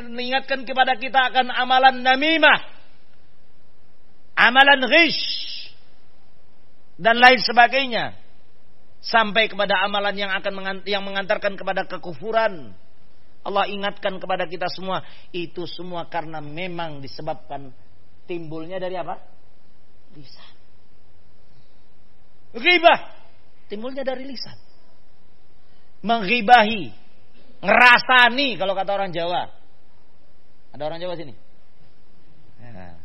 mengingatkan kepada kita akan amalan namimah amalan ghish dan lain sebagainya sampai kepada amalan yang akan yang mengantarkan kepada kekufuran. Allah ingatkan kepada kita semua itu semua karena memang disebabkan timbulnya dari apa? Lisan. Ghibah timbulnya dari lisan. Menghibahi, ngerasani kalau kata orang Jawa. Ada orang Jawa sini? Ya.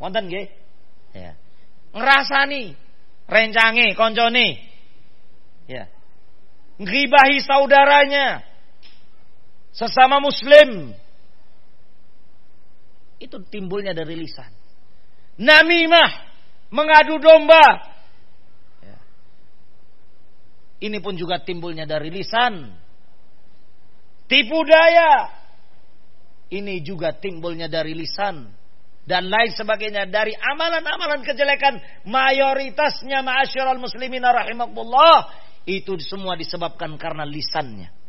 Wonten nggih? Ya. Ngrasani rencange koncone. Ya. Ngribahi saudaranya. Sesama muslim. Itu timbulnya dari lisan. Namimah mengadu domba. Ya. Ini pun juga timbulnya dari lisan. Tipu daya. Ini juga timbulnya dari lisan dan lain sebagainya dari amalan-amalan kejelekan mayoritasnya ma'asyiral muslimin rahimakumullah itu semua disebabkan karena lisannya.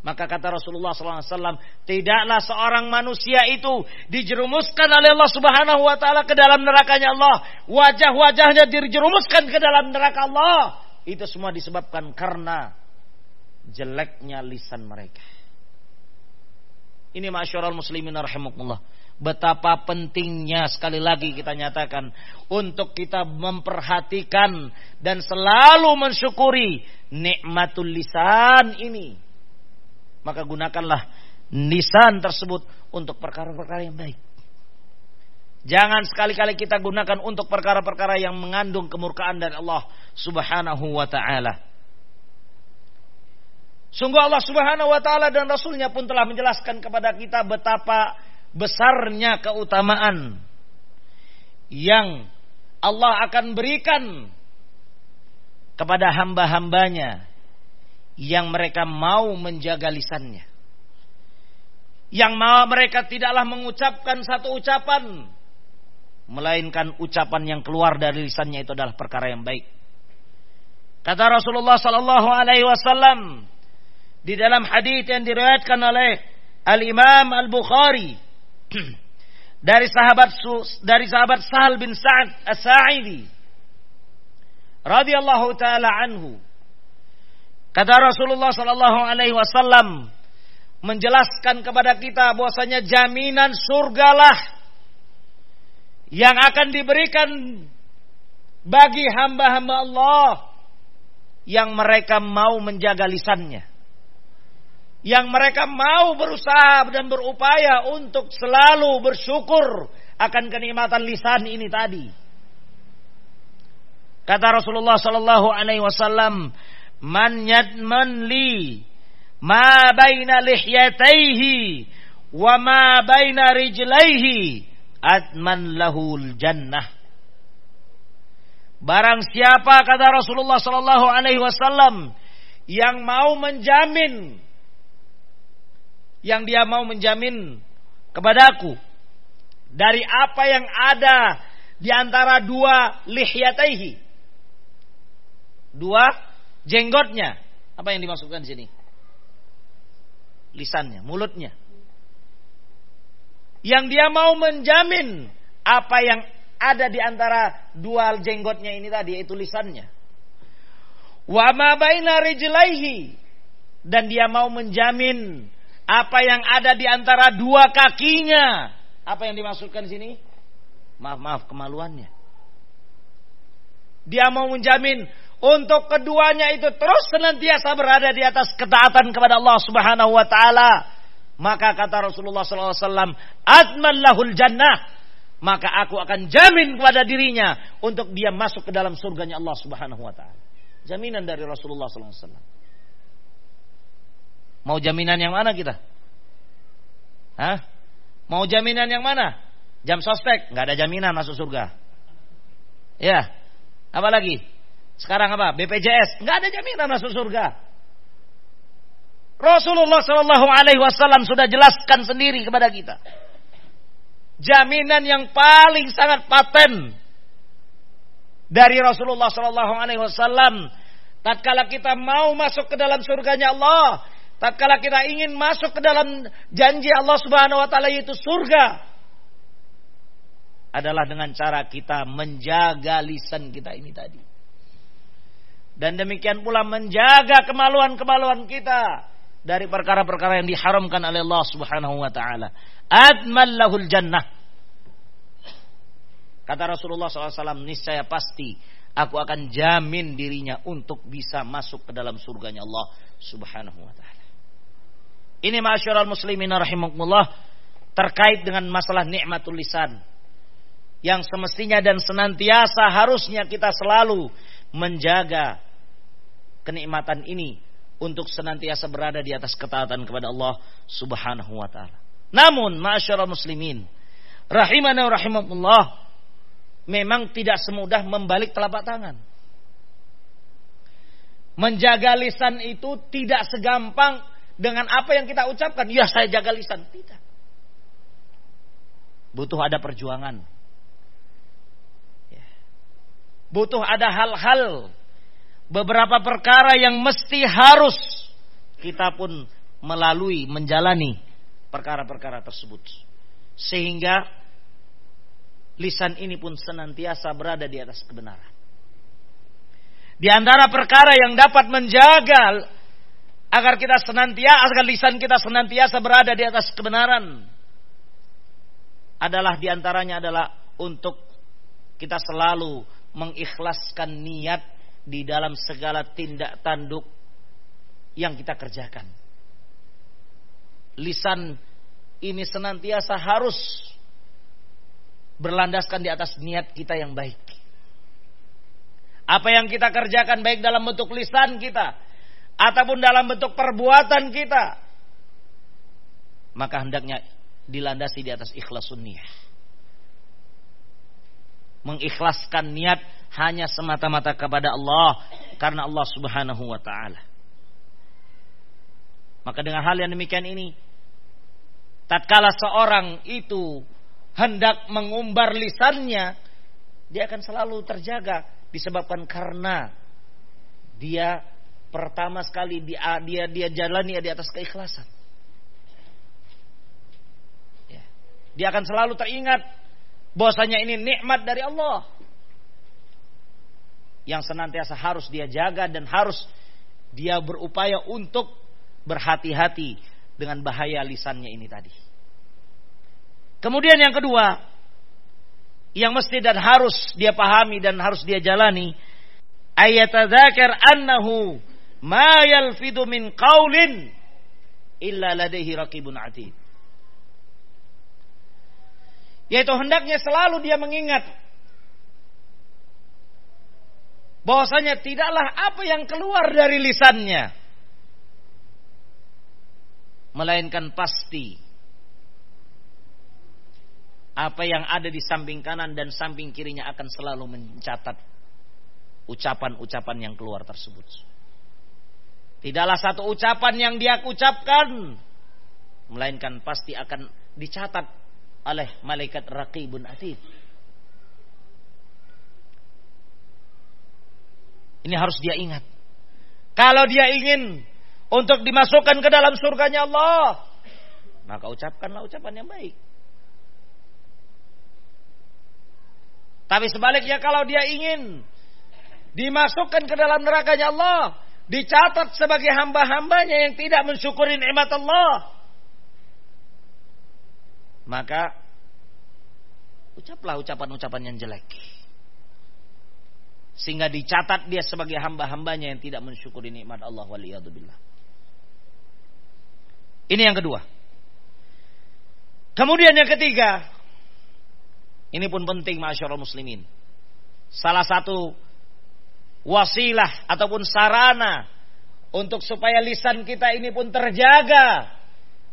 Maka kata Rasulullah SAW, tidaklah seorang manusia itu dijerumuskan oleh Allah Subhanahu Wa Taala ke dalam nerakanya Allah. Wajah-wajahnya dijerumuskan ke dalam neraka Allah. Itu semua disebabkan karena jeleknya lisan mereka. Ini masyarakat muslimin rahimakumullah betapa pentingnya sekali lagi kita nyatakan untuk kita memperhatikan dan selalu mensyukuri nikmatul lisan ini. Maka gunakanlah lisan tersebut untuk perkara-perkara yang baik. Jangan sekali-kali kita gunakan untuk perkara-perkara yang mengandung kemurkaan dari Allah Subhanahu wa taala. Sungguh Allah Subhanahu wa taala dan rasulnya pun telah menjelaskan kepada kita betapa besarnya keutamaan yang Allah akan berikan kepada hamba-hambanya yang mereka mau menjaga lisannya. Yang mau mereka tidaklah mengucapkan satu ucapan melainkan ucapan yang keluar dari lisannya itu adalah perkara yang baik. Kata Rasulullah sallallahu alaihi wasallam di dalam hadis yang diriwayatkan oleh Al Imam Al Bukhari dari sahabat dari sahabat Sahal bin Sa'ad As-Sa'idi radhiyallahu taala anhu kata Rasulullah sallallahu alaihi wasallam menjelaskan kepada kita bahwasanya jaminan surgalah yang akan diberikan bagi hamba-hamba Allah yang mereka mau menjaga lisannya yang mereka mau berusaha dan berupaya untuk selalu bersyukur akan kenikmatan lisan ini tadi. Kata Rasulullah sallallahu alaihi wasallam, "Man yadman li ma baina lihyataihi wa ma baina rijlaihi atman lahul jannah." Barang siapa kata Rasulullah sallallahu alaihi wasallam yang mau menjamin yang dia mau menjamin kepadaku dari apa yang ada di antara dua lihyataihi. Dua jenggotnya. Apa yang dimaksudkan di sini? Lisannya, mulutnya. Yang dia mau menjamin apa yang ada di antara dua jenggotnya ini tadi yaitu lisannya. Wa ma baina dan dia mau menjamin apa yang ada di antara dua kakinya. Apa yang dimaksudkan di sini? Maaf, maaf, kemaluannya. Dia mau menjamin untuk keduanya itu terus senantiasa berada di atas ketaatan kepada Allah Subhanahu wa taala. Maka kata Rasulullah SAW, Adman lahul jannah. Maka aku akan jamin kepada dirinya untuk dia masuk ke dalam surganya Allah Subhanahu wa taala. Jaminan dari Rasulullah SAW. Mau jaminan yang mana kita? Hah? Mau jaminan yang mana? Jam sospek, nggak ada jaminan masuk surga. Ya, apa lagi? Sekarang apa? BPJS, nggak ada jaminan masuk surga. Rasulullah Shallallahu Alaihi Wasallam sudah jelaskan sendiri kepada kita. Jaminan yang paling sangat paten dari Rasulullah Shallallahu Alaihi Wasallam. Tatkala kita mau masuk ke dalam surganya Allah, tatkala kita ingin masuk ke dalam janji Allah Subhanahu wa taala yaitu surga adalah dengan cara kita menjaga lisan kita ini tadi. Dan demikian pula menjaga kemaluan-kemaluan kita dari perkara-perkara yang diharamkan oleh Allah Subhanahu wa taala. Admal lahul jannah. Kata Rasulullah SAW, niscaya pasti aku akan jamin dirinya untuk bisa masuk ke dalam surganya Allah Subhanahu wa taala. Ini masyarakat muslimin rahimakumullah terkait dengan masalah nikmatul lisan. Yang semestinya dan senantiasa harusnya kita selalu menjaga kenikmatan ini untuk senantiasa berada di atas ketaatan kepada Allah Subhanahu wa taala. Namun masyarakat muslimin rahimana rahimakumullah memang tidak semudah membalik telapak tangan. Menjaga lisan itu tidak segampang dengan apa yang kita ucapkan. Ya saya jaga lisan. Tidak. Butuh ada perjuangan. Ya. Butuh ada hal-hal beberapa perkara yang mesti harus kita pun melalui, menjalani perkara-perkara tersebut. Sehingga lisan ini pun senantiasa berada di atas kebenaran. Di antara perkara yang dapat menjaga agar kita senantiasa agar lisan kita senantiasa berada di atas kebenaran adalah di antaranya adalah untuk kita selalu mengikhlaskan niat di dalam segala tindak tanduk yang kita kerjakan. Lisan ini senantiasa harus berlandaskan di atas niat kita yang baik. Apa yang kita kerjakan baik dalam bentuk lisan kita ataupun dalam bentuk perbuatan kita maka hendaknya dilandasi di atas ikhlas sunnah. Mengikhlaskan niat hanya semata-mata kepada Allah karena Allah Subhanahu wa taala. Maka dengan hal yang demikian ini tatkala seorang itu hendak mengumbar lisannya dia akan selalu terjaga disebabkan karena dia pertama sekali dia dia, dia jalani di atas keikhlasan. Ya. Dia akan selalu teringat bahwasanya ini nikmat dari Allah yang senantiasa harus dia jaga dan harus dia berupaya untuk berhati-hati dengan bahaya lisannya ini tadi. Kemudian yang kedua, yang mesti dan harus dia pahami dan harus dia jalani, ayat dzakir annahu ma yalfidu min qaulin illa ladaihi raqibun atid. Yaitu hendaknya selalu dia mengingat bahwasanya tidaklah apa yang keluar dari lisannya melainkan pasti apa yang ada di samping kanan dan samping kirinya akan selalu mencatat ucapan-ucapan yang keluar tersebut. Tidaklah satu ucapan yang dia ucapkan melainkan pasti akan dicatat oleh malaikat raqibun atid. Ini harus dia ingat. Kalau dia ingin untuk dimasukkan ke dalam surganya Allah, maka ucapkanlah ucapan yang baik. Tapi sebaliknya kalau dia ingin dimasukkan ke dalam nerakanya Allah, dicatat sebagai hamba-hambanya yang tidak mensyukuri nikmat Allah, maka ucaplah ucapan-ucapan yang jelek sehingga dicatat dia sebagai hamba-hambanya yang tidak mensyukuri nikmat Allah waliyadzubillah. Ini yang kedua. Kemudian yang ketiga, ini pun penting masyarakat muslimin. Salah satu wasilah ataupun sarana untuk supaya lisan kita ini pun terjaga.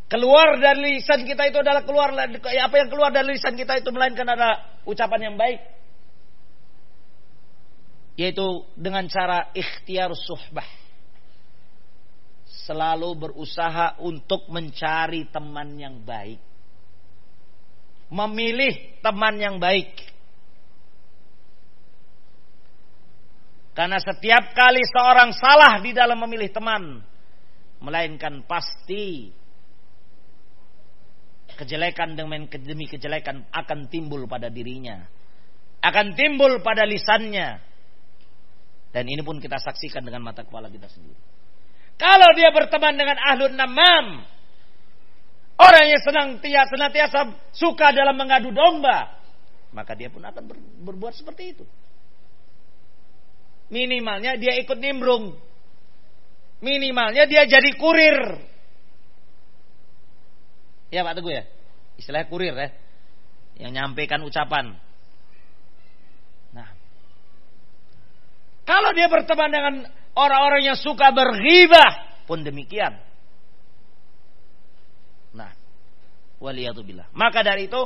Keluar dari lisan kita itu adalah keluar apa yang keluar dari lisan kita itu melainkan adalah ucapan yang baik. Yaitu dengan cara ikhtiar suhbah. Selalu berusaha untuk mencari teman yang baik. Memilih teman yang baik. Karena setiap kali seorang salah di dalam memilih teman melainkan pasti kejelekan demi kejelekan akan timbul pada dirinya akan timbul pada lisannya dan ini pun kita saksikan dengan mata kepala kita sendiri. Kalau dia berteman dengan ahlun namam, orang yang senang tiasa, senantiasa suka dalam mengadu domba, maka dia pun akan ber, berbuat seperti itu. Minimalnya dia ikut nimbrung. Minimalnya dia jadi kurir. Ya Pak Teguh ya? Istilahnya kurir ya. Yang nyampaikan ucapan. Kalau dia berteman dengan orang-orang yang suka berghibah pun demikian. Nah, waliyatubillah. Maka dari itu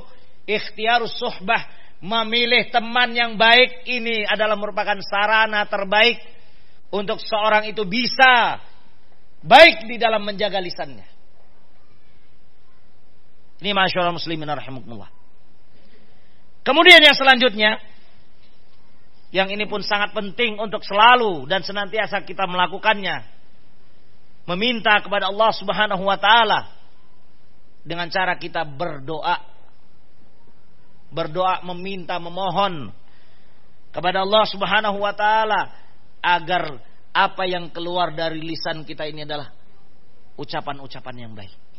ikhtiarus suhbah memilih teman yang baik ini adalah merupakan sarana terbaik untuk seorang itu bisa baik di dalam menjaga lisannya. Ini masyarakat muslimin rahimakumullah. Kemudian yang selanjutnya, yang ini pun sangat penting untuk selalu dan senantiasa kita melakukannya. Meminta kepada Allah Subhanahu wa taala dengan cara kita berdoa. Berdoa meminta memohon kepada Allah Subhanahu wa taala agar apa yang keluar dari lisan kita ini adalah ucapan-ucapan yang baik.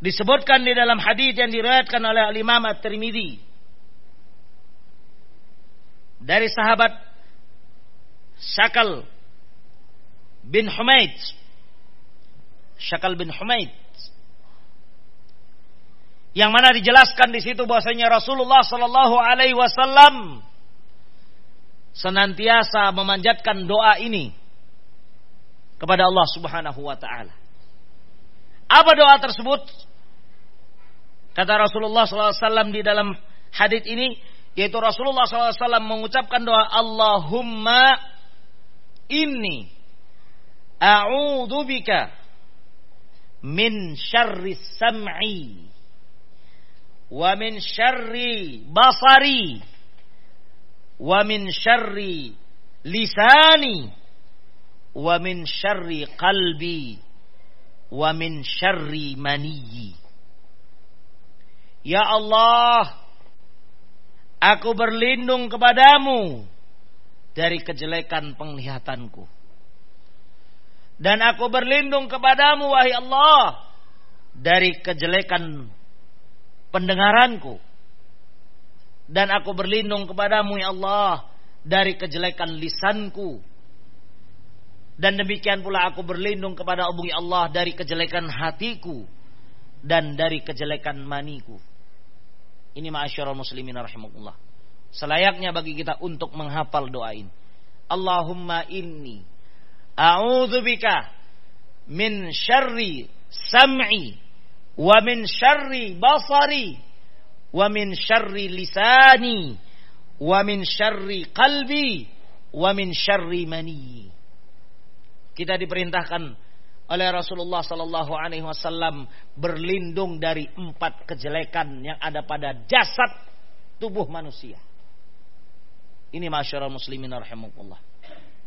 Disebutkan di dalam hadis yang diriwayatkan oleh Imam At-Tirmidzi dari sahabat Syakal bin Humaid Syakal bin Humaid yang mana dijelaskan di situ bahwasanya Rasulullah Shallallahu Alaihi Wasallam senantiasa memanjatkan doa ini kepada Allah Subhanahu Wa Taala. Apa doa tersebut? Kata Rasulullah SAW di dalam hadits ini, yaitu Rasulullah SAW mengucapkan doa Allahumma inni a'udhu bika min syarri sam'i wa min syarri basari wa min syarri lisani wa min syarri qalbi wa min syarri maniyyi Ya Allah Aku berlindung kepadamu dari kejelekan penglihatanku. Dan aku berlindung kepadamu wahai Allah dari kejelekan pendengaranku. Dan aku berlindung kepadamu ya Allah dari kejelekan lisanku. Dan demikian pula aku berlindung kepada ya Allah dari kejelekan hatiku dan dari kejelekan maniku. Ini ma'asyarul muslimin rahimahullah. Selayaknya bagi kita untuk menghafal doa ini. Allahumma inni a'udzubika min syarri sam'i wa min syarri basari wa min syarri lisani wa min syarri qalbi wa min syarri mani. Kita diperintahkan oleh Rasulullah Sallallahu Alaihi Wasallam berlindung dari empat kejelekan yang ada pada jasad tubuh manusia. Ini masyarakat muslimin rahimahullah.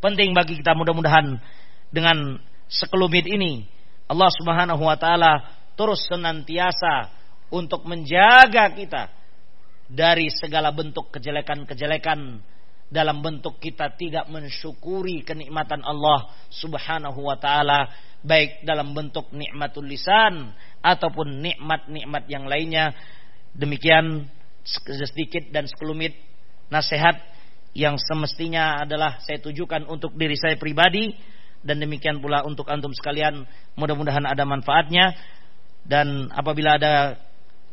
Penting bagi kita mudah-mudahan dengan sekelumit ini Allah Subhanahu wa taala terus senantiasa untuk menjaga kita dari segala bentuk kejelekan-kejelekan dalam bentuk kita tidak mensyukuri kenikmatan Allah Subhanahu wa taala baik dalam bentuk nikmatul lisan ataupun nikmat-nikmat yang lainnya. Demikian sedikit dan sekelumit nasihat yang semestinya adalah saya tujukan untuk diri saya pribadi dan demikian pula untuk antum sekalian mudah-mudahan ada manfaatnya dan apabila ada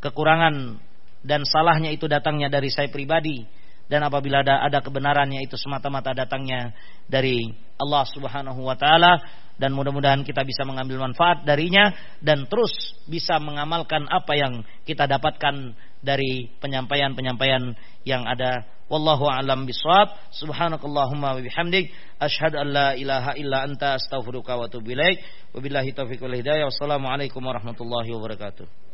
kekurangan dan salahnya itu datangnya dari saya pribadi dan apabila ada ada kebenarannya itu semata-mata datangnya dari Allah Subhanahu wa taala. Dan mudah-mudahan kita bisa mengambil manfaat darinya dan terus bisa mengamalkan apa yang kita dapatkan dari penyampaian-penyampaian yang ada. Wallahu alam bisawab subhanakallahumma wa bihamdik. Asyhadu an la ilaha illa anta astaghfiruka wa atubu ilaik. Wabillahi taufiq wal hidayah. Wassalamu alaikum warahmatullahi wabarakatuh